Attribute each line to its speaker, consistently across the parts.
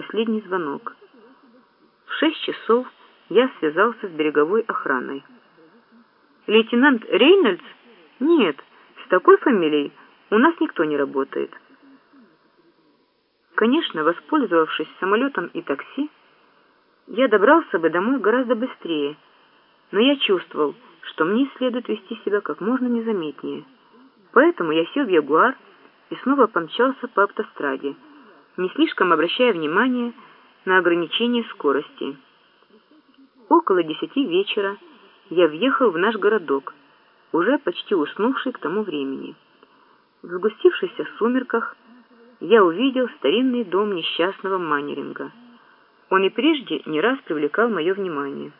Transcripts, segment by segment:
Speaker 1: последний звонок. В шесть часов я связался с береговой охраной. «Лейтенант Рейнольдс? Нет, с такой фамилией у нас никто не работает». Конечно, воспользовавшись самолетом и такси, я добрался бы домой гораздо быстрее, но я чувствовал, что мне следует вести себя как можно незаметнее. Поэтому я сел в Ягуар и снова помчался по автостраде, не слишком обращая внимания на ограничение скорости. Около десяти вечера я въехал в наш городок, уже почти уснувший к тому времени. В сгустившихся сумерках я увидел старинный дом несчастного Маннеринга. Он и прежде не раз привлекал мое внимание.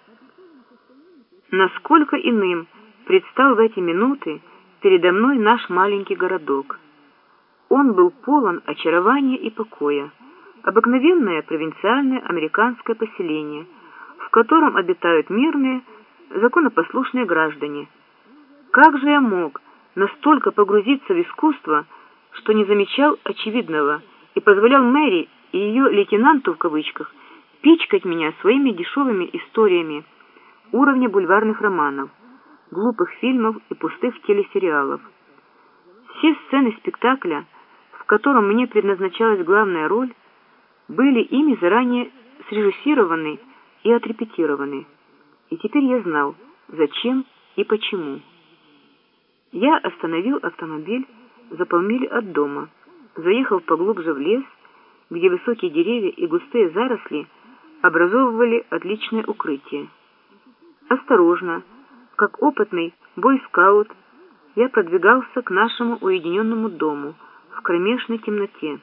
Speaker 1: Насколько иным предстал в эти минуты передо мной наш маленький городок. Он был полон очарования и покоя, обыкновенное провинциальное американское поселение, в котором обитают мирные, законопослушные граждане. Как же я мог настолько погрузиться в искусство, что не замечал очевидного и позволял Мэри и ее лейтенанту в кавычках пичкать меня своими дешевыми историями уровня бульварных романов, глупых фильмов и пустых телесериалов. Все сцены спектакля, котором мне предназначалась главная роль, были ими заранее срежиссированы и отрепетированы. И теперь я знал, зачем и почему. Я остановил автомобиль за полмили от дома, заехал поглубже в лес, где высокие деревья и густые заросли образовывали отличное укрытие. Осторожно, как опытный бойскаут, я продвигался к нашему уединенному дому в кромешной темноте,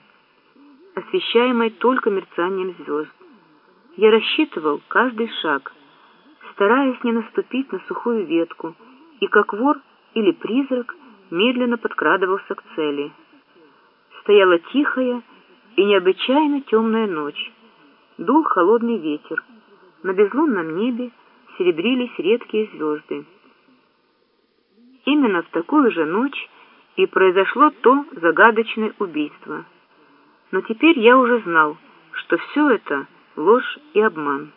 Speaker 1: освещаемой только мерцанием звезд. Я рассчитывал каждый шаг, стараясь не наступить на сухую ветку, и как вор или призрак – медленно подкрадывался к цели. Стояла тихая и необычайно темная ночь. Дул холодный ветер. На безлунном небе серебрились редкие звезды. Именно в такую же ночь и произошло то загадочное убийство. Но теперь я уже знал, что все это ложь и обман.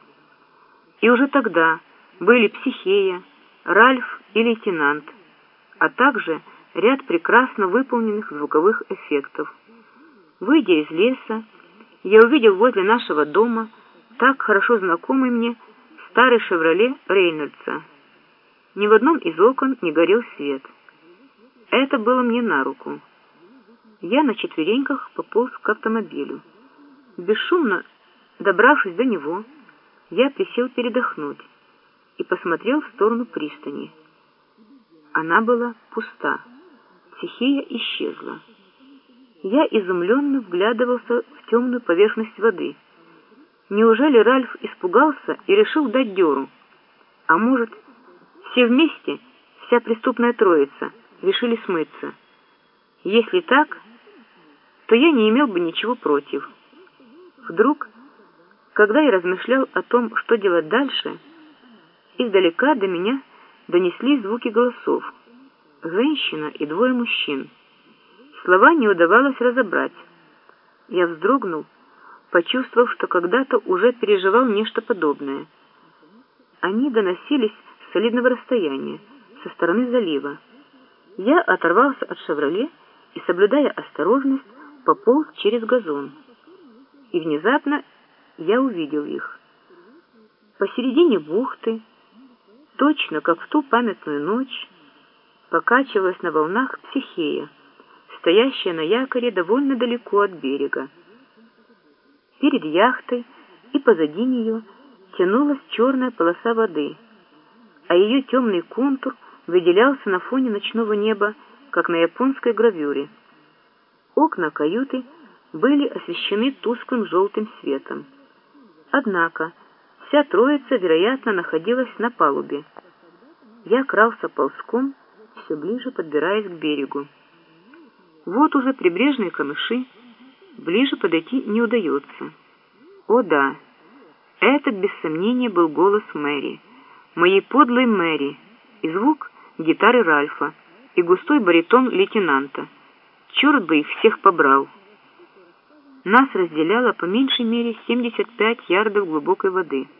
Speaker 1: И уже тогда были Психея, Ральф и лейтенант, а также ряд прекрасно выполненных звуковых эффектов. Выйдя из леса, я увидел возле нашего дома так хорошо знакомый мне старый «Шевроле» Рейнольдса. Ни в одном из окон не горел свет. Это было мне на руку. Я на четвереньках пополз к автомобилю. Бесшумно добравшись до него, я присел передохнуть и посмотрел в сторону пристани. Она была пуста стихия исчезла. Я изумленно вглядывался в темную поверхность воды. Неужели Ральф испугался и решил дать дёру? А может, все вместе, вся преступная троица, решили смыться? Если так, то я не имел бы ничего против. Вдруг, когда я размышлял о том, что делать дальше, издалека до меня донесли звуки голосов женщина и двое мужчин. Слова не удавалось разобрать. Я вздрогнул, почувствовав, что когда-то уже переживал нечто подобное. Они доносились с солидного расстояния, со стороны залива. Я оторвался от «Шевроле» и, соблюдая осторожность, пополз через газон. И внезапно я увидел их. Посередине бухты, точно как в ту памятную ночь, покачивалась на волнах психея, стоящая на якоре довольно далеко от берега. Перед яхтой и позади нее тянулась черная полоса воды, а ее темный контур выделялся на фоне ночного неба, как на японской гравюре. Окна каюты были освещены тусклым желтым светом. Однако вся троица, вероятно, находилась на палубе. Я крался ползком, все ближе подбираясь к берегу. Вот уже прибрежные камыши, ближе подойти не удается. О да, это без сомнения был голос Мэри, моей подлой Мэри, и звук гитары Ральфа, и густой баритон лейтенанта. Черт бы их всех побрал. нас разделяло по меньшей мере 75 ярдов глубокой воды —